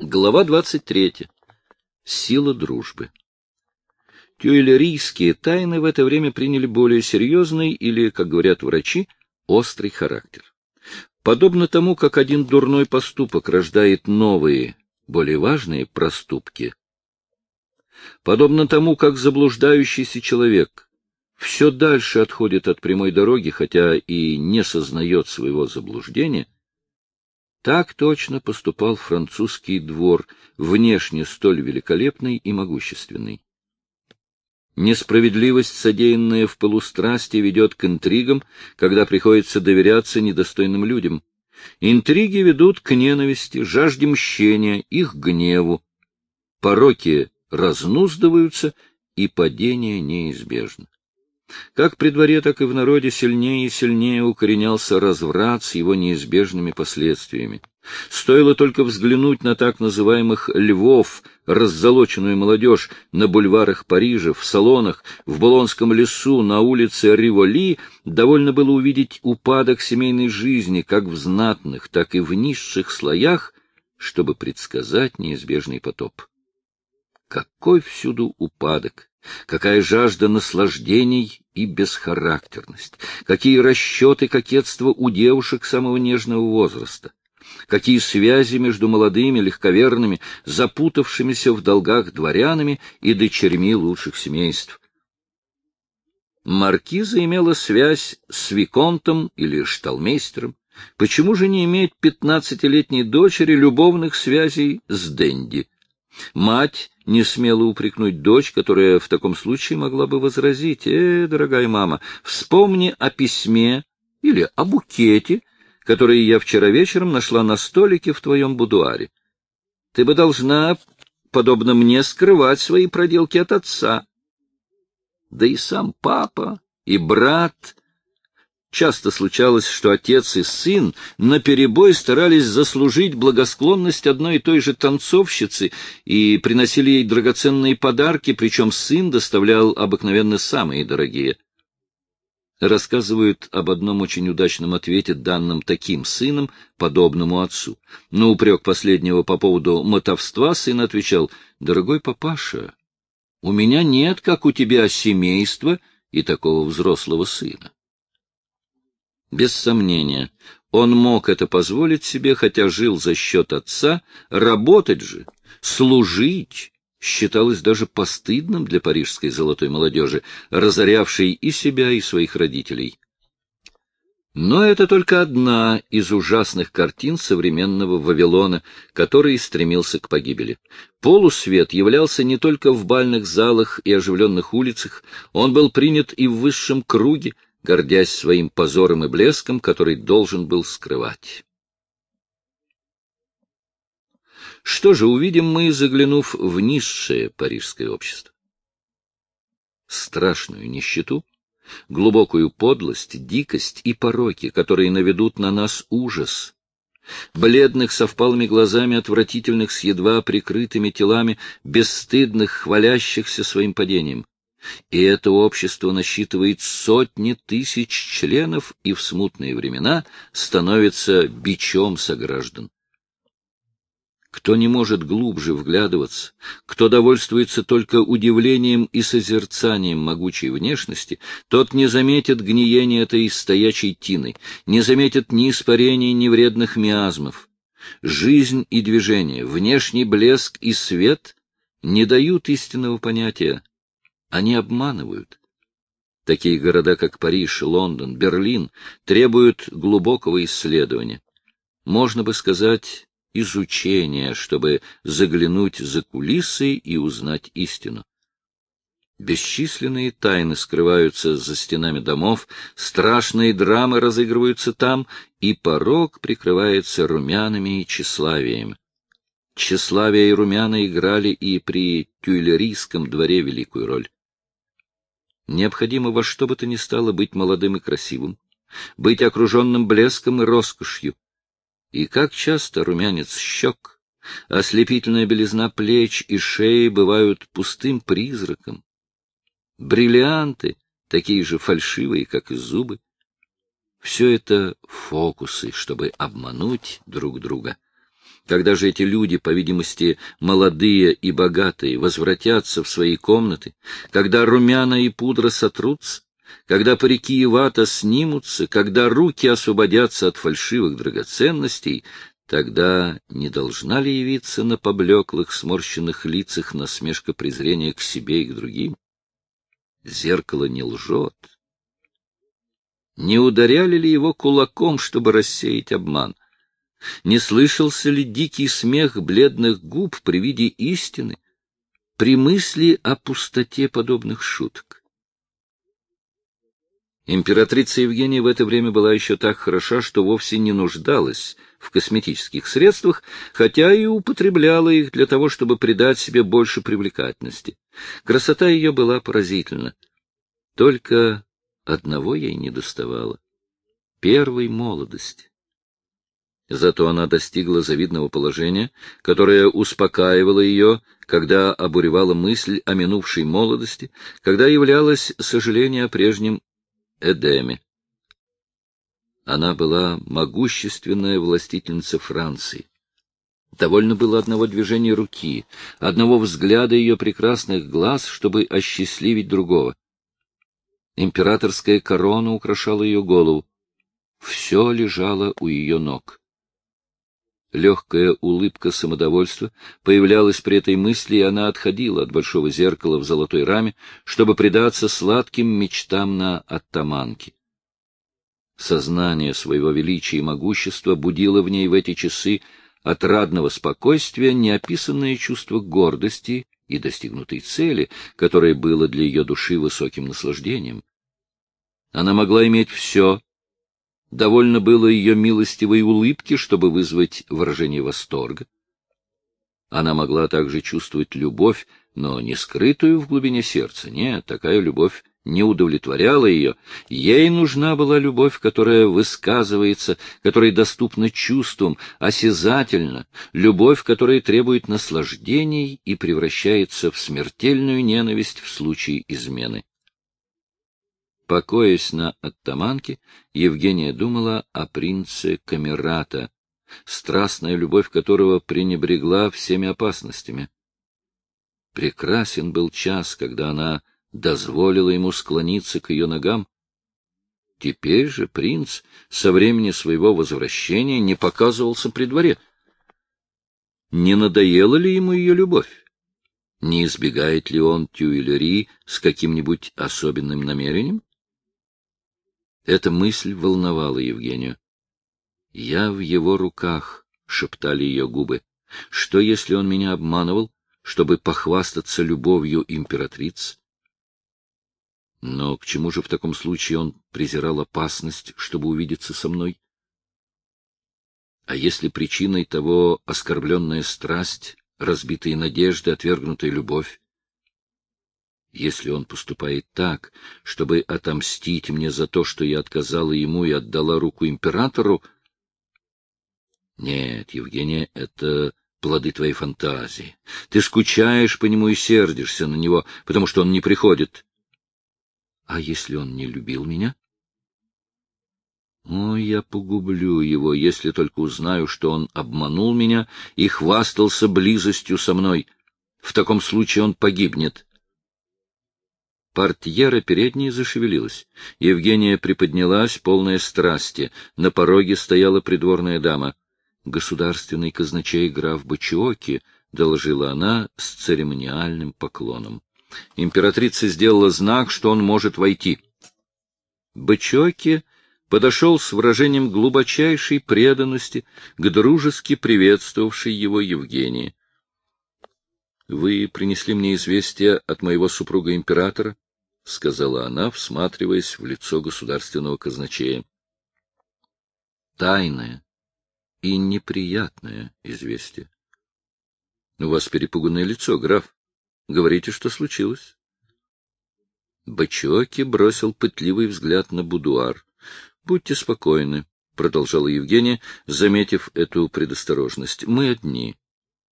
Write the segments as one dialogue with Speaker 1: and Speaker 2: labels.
Speaker 1: Глава 23. Сила дружбы. Тюэлерийские тайны в это время приняли более серьезный или, как говорят врачи, острый характер. Подобно тому, как один дурной поступок рождает новые, более важные проступки. Подобно тому, как заблуждающийся человек все дальше отходит от прямой дороги, хотя и не сознает своего заблуждения, так точно поступал французский двор, внешне столь великолепный и могущественный. Несправедливость, содеянная в полустрасти, ведет к интригам, когда приходится доверяться недостойным людям. Интриги ведут к ненависти, жажде мщения, их гневу. Пороки разнуздываются, и падение неизбежно. Как при дворе, так и в народе сильнее и сильнее укоренялся разврат с его неизбежными последствиями. Стоило только взглянуть на так называемых «львов», раззолоченную молодежь на бульварах Парижа, в салонах, в Болонском лесу, на улице Риволи, довольно было увидеть упадок семейной жизни как в знатных, так и в низших слоях, чтобы предсказать неизбежный потоп. Какой всюду упадок! Какая жажда наслаждений и бесхарактерность! Какие расчеты кокетства у девушек самого нежного возраста! Какие связи между молодыми, легковерными, запутавшимися в долгах дворянами и дочерьми лучших семейств! Маркиза имела связь с Виконтом или Шталмейстером. Почему же не иметь пятнадцатилетней дочери любовных связей с Денди? Мать не смела упрекнуть дочь, которая в таком случае могла бы возразить, «Э, дорогая мама, вспомни о письме или о букете, который я вчера вечером нашла на столике в твоем будуаре. Ты бы должна, подобно мне, скрывать свои проделки от отца. Да и сам папа, и брат Часто случалось, что отец и сын наперебой старались заслужить благосклонность одной и той же танцовщицы и приносили ей драгоценные подарки, причем сын доставлял обыкновенно самые дорогие. Рассказывают об одном очень удачном ответе, данном таким сыном, подобному отцу. На упрек последнего по поводу мотовства сын отвечал, «Дорогой папаша, у меня нет, как у тебя, семейства и такого взрослого сына». Без сомнения, он мог это позволить себе, хотя жил за счет отца, работать же, служить, считалось даже постыдным для парижской золотой молодежи, разорявшей и себя, и своих родителей. Но это только одна из ужасных картин современного Вавилона, который стремился к погибели. Полусвет являлся не только в бальных залах и оживленных улицах, он был принят и в высшем круге, гордясь своим позором и блеском, который должен был скрывать. Что же увидим мы, заглянув в низшее парижское общество? Страшную нищету, глубокую подлость, дикость и пороки, которые наведут на нас ужас. Бледных со впалыми глазами, отвратительных с едва прикрытыми телами, бесстыдных, хвалящихся своим падением. И это общество насчитывает сотни тысяч членов и в смутные времена становится бичом сограждан. Кто не может глубже вглядываться, кто довольствуется только удивлением и созерцанием могучей внешности, тот не заметит гниения этой стоячей тины, не заметит ни испарений, ни вредных миазмов. Жизнь и движение, внешний блеск и свет не дают истинного понятия они обманывают. Такие города, как Париж, Лондон, Берлин, требуют глубокого исследования. Можно бы сказать, изучения, чтобы заглянуть за кулисы и узнать истину. Бесчисленные тайны скрываются за стенами домов, страшные драмы разыгрываются там, и порог прикрывается румянами и тщеславием. Тщеславие и румяна играли и при Тюильрийском дворе великую роль. Необходимо во что бы то ни стало быть молодым и красивым, быть окруженным блеском и роскошью. И как часто румянец щек, ослепительная белизна плеч и шеи бывают пустым призраком. Бриллианты, такие же фальшивые, как и зубы. Все это фокусы, чтобы обмануть друг друга. Когда же эти люди, по видимости, молодые и богатые, возвратятся в свои комнаты, когда румяна и пудра сотрутся, когда парики и вата снимутся, когда руки освободятся от фальшивых драгоценностей, тогда не должна ли явиться на поблеклых, сморщенных лицах насмешка презрения к себе и к другим? Зеркало не лжет. Не ударяли ли его кулаком, чтобы рассеять обман? Не слышался ли дикий смех бледных губ при виде истины, при мысли о пустоте подобных шуток? Императрица Евгения в это время была еще так хороша, что вовсе не нуждалась в косметических средствах, хотя и употребляла их для того, чтобы придать себе больше привлекательности. Красота ее была поразительна. Только одного ей не доставало — первой молодости. Зато она достигла завидного положения, которое успокаивало ее, когда обуревала мысль о минувшей молодости, когда являлось сожаление о прежнем Эдеме. Она была могущественная властительница Франции. Довольно было одного движения руки, одного взгляда ее прекрасных глаз, чтобы осчастливить другого. Императорская корона украшала ее голову. Все лежало у ее ног. Легкая улыбка самодовольства появлялась при этой мысли, и она отходила от большого зеркала в золотой раме, чтобы предаться сладким мечтам на оттаманке. Сознание своего величия и могущества будило в ней в эти часы отрадного спокойствия неописанное чувство гордости и достигнутой цели, которое было для ее души высоким наслаждением. Она могла иметь все, Довольно было ее милостивой улыбки, чтобы вызвать выражение восторга. Она могла также чувствовать любовь, но не скрытую в глубине сердца. Нет, такая любовь не удовлетворяла ее. Ей нужна была любовь, которая высказывается, которая доступна чувствам, осязательно, любовь, которая требует наслаждений и превращается в смертельную ненависть в случае измены. Покоясь на оттаманке, Евгения думала о принце Камерата, страстная любовь которого пренебрегла всеми опасностями. Прекрасен был час, когда она дозволила ему склониться к ее ногам. Теперь же принц со времени своего возвращения не показывался при дворе. Не надоела ли ему ее любовь? Не избегает ли он Тюильри с каким-нибудь особенным намерением? Эта мысль волновала Евгению. «Я в его руках», — шептали ее губы. «Что, если он меня обманывал, чтобы похвастаться любовью императриц?» Но к чему же в таком случае он презирал опасность, чтобы увидеться со мной? А если причиной того оскорбленная страсть, разбитые надежды, отвергнутая любовь? Если он поступает так, чтобы отомстить мне за то, что я отказала ему и отдала руку императору... Нет, Евгения, это плоды твоей фантазии. Ты скучаешь по нему и сердишься на него, потому что он не приходит. А если он не любил меня? О, я погублю его, если только узнаю, что он обманул меня и хвастался близостью со мной. В таком случае он погибнет. Портьера передней зашевелилась. Евгения приподнялась, полная страсти. На пороге стояла придворная дама. «Государственный казначей граф Бачиоки», — доложила она с церемониальным поклоном. Императрица сделала знак, что он может войти. Бачиоки подошел с выражением глубочайшей преданности к дружески приветствовавшей его Евгении. — Вы принесли мне известие от моего супруга-императора? — сказала она, всматриваясь в лицо государственного казначея. — Тайное и неприятное известие. — У вас перепуганное лицо, граф. Говорите, что случилось. Бачоки бросил пытливый взгляд на будуар. — Будьте спокойны, — продолжала Евгения, заметив эту предосторожность. — Мы одни.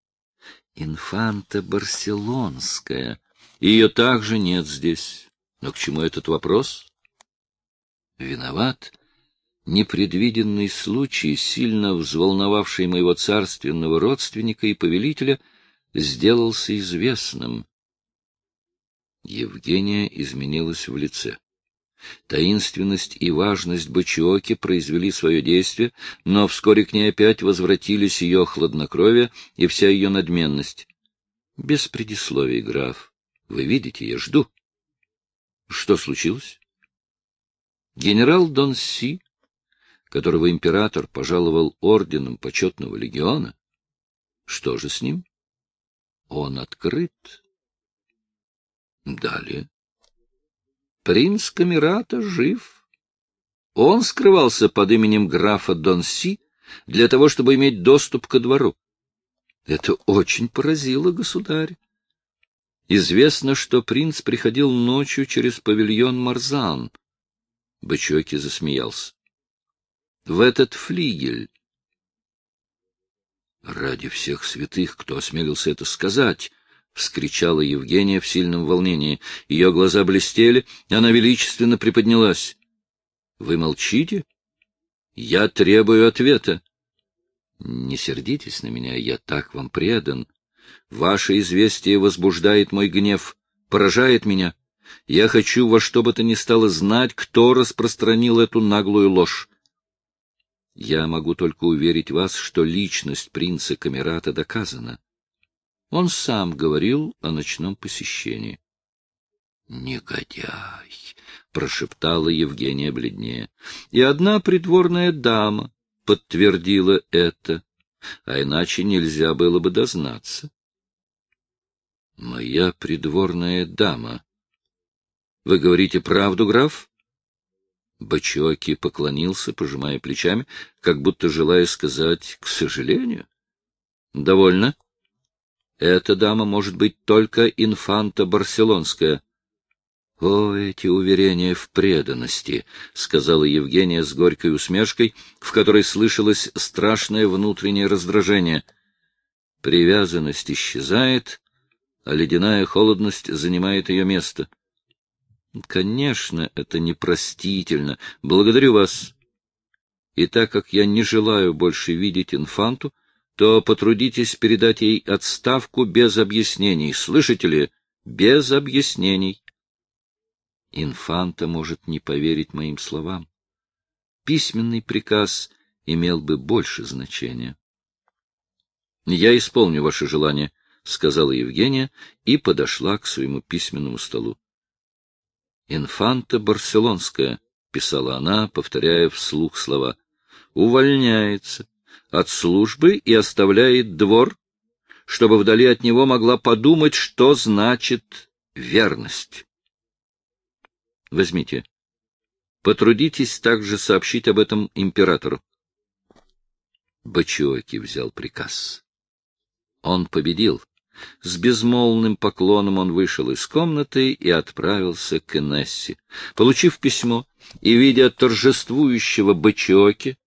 Speaker 1: — Инфанта Барселонская. Ее также нет здесь. Но к чему этот вопрос? Виноват. непредвиденный случай, сильно взволновавший моего царственного родственника и повелителя, сделался известным. Евгения изменилась в лице. Таинственность и важность Бачиоки произвели свое действие, но вскоре к ней опять возвратились ее хладнокровие и вся ее надменность. Без предисловий, граф. Вы видите, я жду. Что случилось? Генерал Дон Си, которого император пожаловал орденом почетного легиона, что же с ним? Он открыт. Далее. Принц Камерата жив. Он скрывался под именем графа Донси для того, чтобы иметь доступ ко двору. Это очень поразило государя. Известно, что принц приходил ночью через павильон Марзан. Бычоки засмеялся. В этот флигель. Ради всех святых, кто осмелился это сказать, — вскричала Евгения в сильном волнении. Ее глаза блестели, она величественно приподнялась. — Вы молчите? Я требую ответа. — Не сердитесь на меня, я так вам предан. Ваше известие возбуждает мой гнев, поражает меня. Я хочу во что бы то ни стало знать, кто распространил эту наглую ложь. Я могу только уверить вас, что личность принца Камерата доказана. Он сам говорил о ночном посещении. — Негодяй! — прошептала Евгения бледнее. И одна придворная дама подтвердила это, а иначе нельзя было бы дознаться. — Моя придворная дама. — Вы говорите правду, граф? Бачоки поклонился, пожимая плечами, как будто желая сказать «к сожалению». — Довольно. — эта дама может быть только инфанта барселонская. — О, эти уверения в преданности! — сказала Евгения с горькой усмешкой, в которой слышалось страшное внутреннее раздражение. Привязанность исчезает, а ледяная холодность занимает ее место. — Конечно, это непростительно. Благодарю вас. И так как я не желаю больше видеть инфанту, — то потрудитесь передать ей отставку без объяснений. Слышите ли? Без объяснений. Инфанта может не поверить моим словам. Письменный приказ имел бы больше значения. — Я исполню ваше желание, — сказала Евгения и подошла к своему письменному столу. — Инфанта Барселонская, — писала она, повторяя вслух слова, — увольняется от службы и оставляет двор, чтобы вдали от него могла подумать, что значит верность. Возьмите. Потрудитесь также сообщить об этом императору. Бачиоки взял приказ. Он победил. С безмолвным поклоном он вышел из комнаты и отправился к Энессе. Получив письмо и видя торжествующего Бачиоки,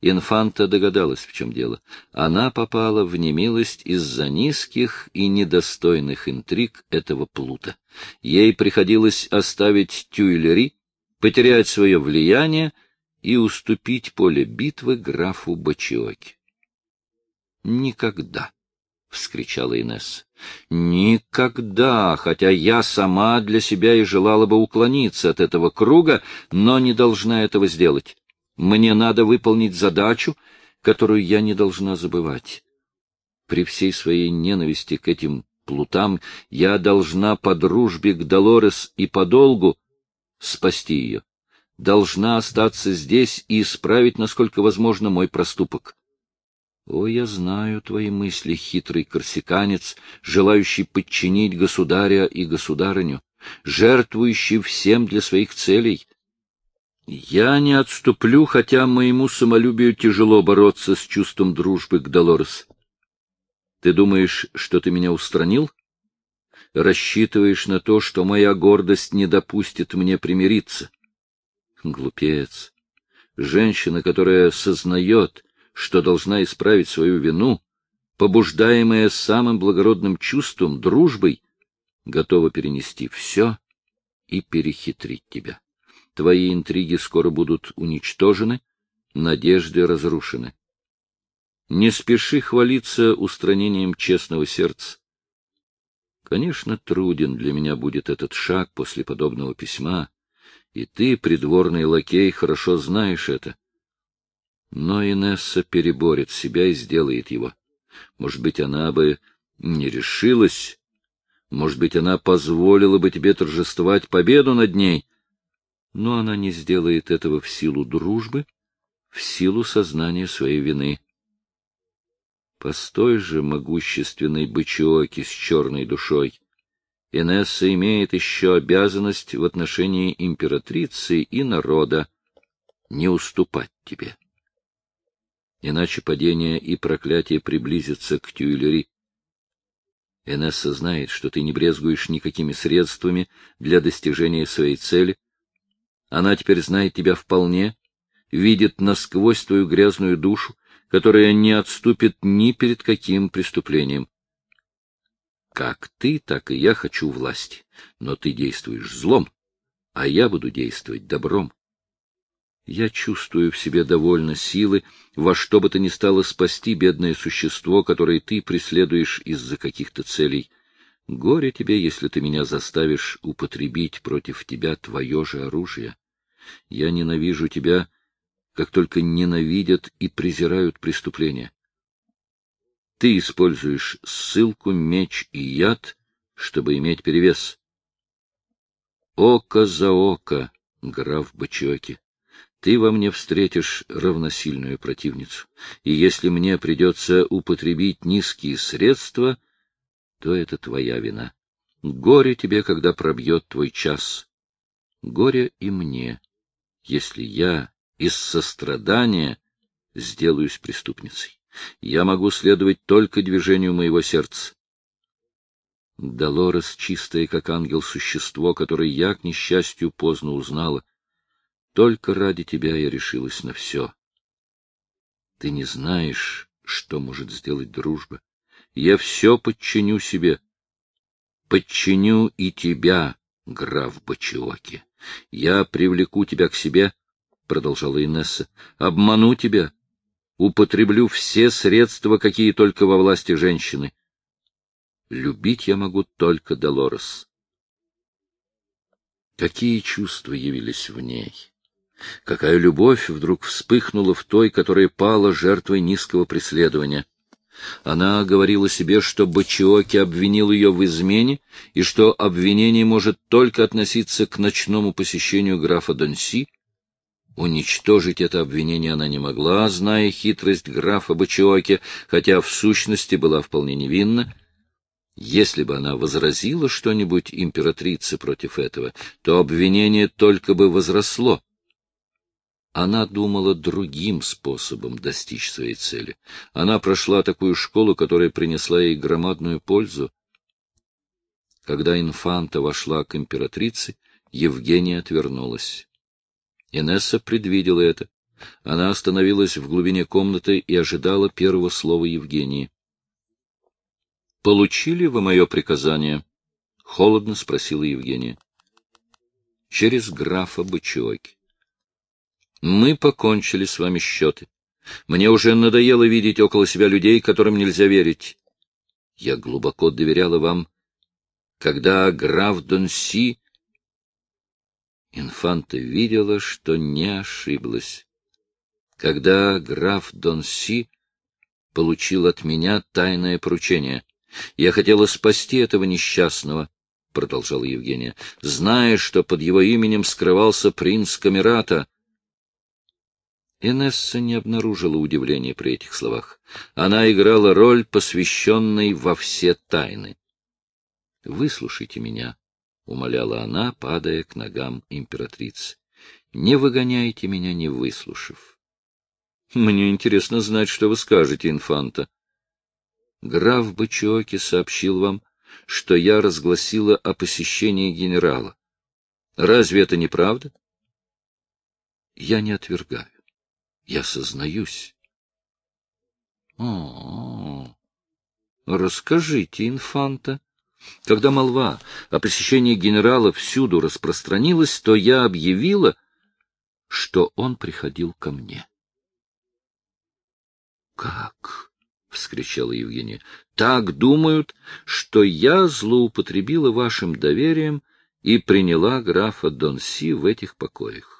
Speaker 1: Инфанта догадалась, в чем дело. Она попала в немилость из-за низких и недостойных интриг этого плута. Ей приходилось оставить Тюильри, потерять свое влияние и уступить поле битвы графу Бачиоки. «Никогда!» — вскричала Инесса. «Никогда, хотя я сама для себя и желала бы уклониться от этого круга, но не должна этого сделать. Мне надо выполнить задачу, которую я не должна забывать. При всей своей ненависти к этим плутам я должна по дружбе к Долорес и по долгу спасти ее. Должна остаться здесь и исправить, насколько возможно, мой проступок. О, я знаю твои мысли, хитрый корсиканец, желающий подчинить государя и государыню, жертвующий всем для своих целей. Я не отступлю, хотя моему самолюбию тяжело бороться с чувством дружбы к Долорес. Ты думаешь, что ты меня устранил? Рассчитываешь на то, что моя гордость не допустит мне примириться? Глупец. Женщина, которая сознает, что должна исправить свою вину, побуждаемая самым благородным чувством, дружбой, готова перенести все и перехитрить тебя. Твои интриги скоро будут уничтожены, надежды разрушены. Не спеши хвалиться устранением честного сердца. Конечно, труден для меня будет этот шаг после подобного письма, и ты, придворный лакей, хорошо знаешь это. Но Инесса переборет себя и сделает его. Может быть, она бы не решилась, может быть, она позволила бы тебе торжествовать победу над ней, но она не сделает этого в силу дружбы, в силу сознания своей вины. Постой же, могущественной бычоки с черной душой. Инесса имеет еще обязанность в отношении императрицы и народа не уступать тебе. Иначе падение и проклятие приблизятся к Тюильри. Инесса знает, что ты не брезгуешь никакими средствами для достижения своей цели. Она теперь знает тебя вполне, видит насквозь твою грязную душу которая не отступит ни перед каким преступлением. Как ты, так и я хочу власти, но ты действуешь злом, а я буду действовать добром. Я чувствую в себе довольно силы во что бы то ни стало спасти бедное существо, которое ты преследуешь из-за каких-то целей. Горе тебе, если ты меня заставишь употребить против тебя твое же оружие. Я ненавижу тебя как только ненавидят и презирают преступления. Ты используешь ссылку, меч и яд, чтобы иметь перевес. Око за око, граф Бачоки, ты во мне встретишь равносильную противницу, и если мне придется употребить низкие средства, то это твоя вина. Горе тебе, когда пробьет твой час. Горе и мне, если я из сострадания сделаюсь преступницей. Я могу следовать только движению моего сердца. Долорес чистое, как ангел, существо, которое я, к несчастью, поздно узнала. Только ради тебя я решилась на все. Ты не знаешь, что может сделать дружба. Я все подчиню себе. Подчиню и тебя, граф Бачиоки. Я привлеку тебя к себе, — продолжала Инесса, — обману тебя, употреблю все средства, какие только во власти женщины. Любить я могу только Долорес. Какие чувства явились в ней? Какая любовь вдруг вспыхнула в той, которая пала жертвой низкого преследования? Она говорила себе, что Бачиоки обвинил ее в измене, и что обвинение может только относиться к ночному посещению графа Донси, Уничтожить это обвинение она не могла, зная хитрость графа Бачиоки, хотя в сущности была вполне невинна. Если бы она возразила что-нибудь императрице против этого, то обвинение только бы возросло. Она думала другим способом достичь своей цели. Она прошла такую школу, которая принесла ей громадную пользу. Когда инфанта вошла к императрице, Евгения отвернулась. Инесса предвидела это. Она остановилась в глубине комнаты и ожидала первого слова Евгении. — Получили вы мое приказание? — холодно спросила Евгения. — Через графа Бычоки. — Мы покончили с вами счеты. Мне уже надоело видеть около себя людей, которым нельзя верить. Я глубоко доверяла вам. Когда граф Донси Инфанта видела, что не ошиблась. Когда граф Донси получил от меня тайное поручение, я хотела спасти этого несчастного, — продолжала Евгения, — зная, что под его именем скрывался принц Камерата. Инесса не обнаружила удивления при этих словах. Она играла роль, посвященной во все тайны. — Выслушайте меня, — умоляла она, падая к ногам императрицы. — Не выгоняйте меня, не выслушав. — Мне интересно знать, что вы скажете, инфанта. Граф Бычоки сообщил вам, что я разгласила о посещении генерала. Разве это не правда? Я не отвергаю. Я сознаюсь. Расскажите, инфанта. Когда молва о посещении генерала всюду распространилась, то я объявила, что он приходил ко мне. — Как? — вскричала Евгения. — Так думают, что я злоупотребила вашим доверием и приняла графа Донси в этих покоях.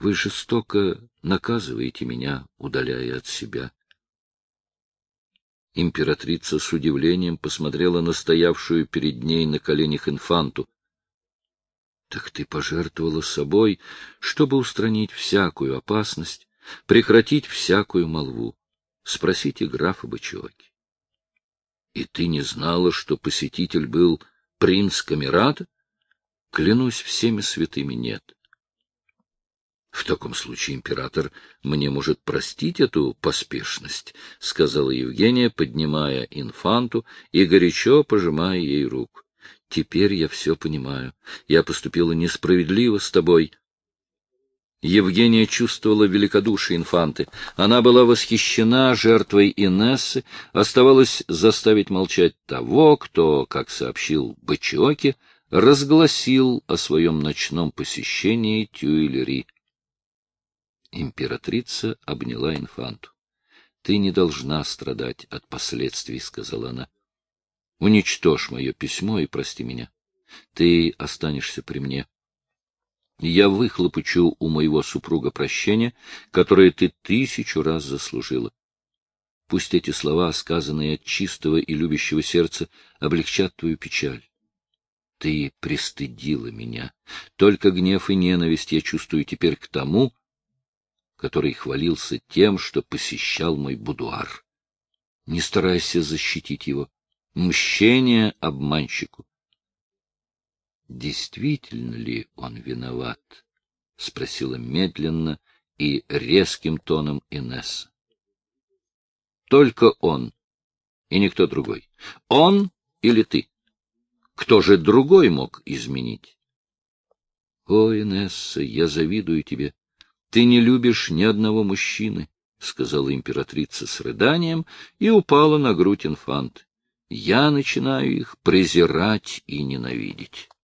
Speaker 1: Вы жестоко наказываете меня, удаляя от себя. Императрица с удивлением посмотрела на стоявшую перед ней на коленях инфанту. — Так ты пожертвовала собой, чтобы устранить всякую опасность, прекратить всякую молву. Спросите графа Бычевки. — И ты не знала, что посетитель был принц Камерата? Клянусь всеми святыми, нет. В таком случае император мне может простить эту поспешность, — сказала Евгения, поднимая инфанту и горячо пожимая ей руку. — Теперь я все понимаю. Я поступила несправедливо с тобой. Евгения чувствовала великодушие инфанты. Она была восхищена жертвой Инессы, оставалось заставить молчать того, кто, как сообщил Бачиоки, разгласил о своем ночном посещении Тюильри. Императрица обняла инфанту. — Ты не должна страдать от последствий, — сказала она. — Уничтожь мое письмо и прости меня. Ты останешься при мне. Я выхлопочу у моего супруга прощения, которое ты тысячу раз заслужила. Пусть эти слова, сказанные от чистого и любящего сердца, облегчат твою печаль. Ты пристыдила меня. Только гнев и ненависть я чувствую теперь к тому, который хвалился тем, что посещал мой будуар. Не старайся защитить его. Мщение обманщику. Действительно ли он виноват? — спросила медленно и резким тоном Инесса. — Только он, и никто другой. Он или ты? Кто же другой мог изменить? — О, Инесса, я завидую тебе. Ты не любишь ни одного мужчины, — сказала императрица с рыданием и упала на грудь инфант. Я начинаю их презирать и ненавидеть.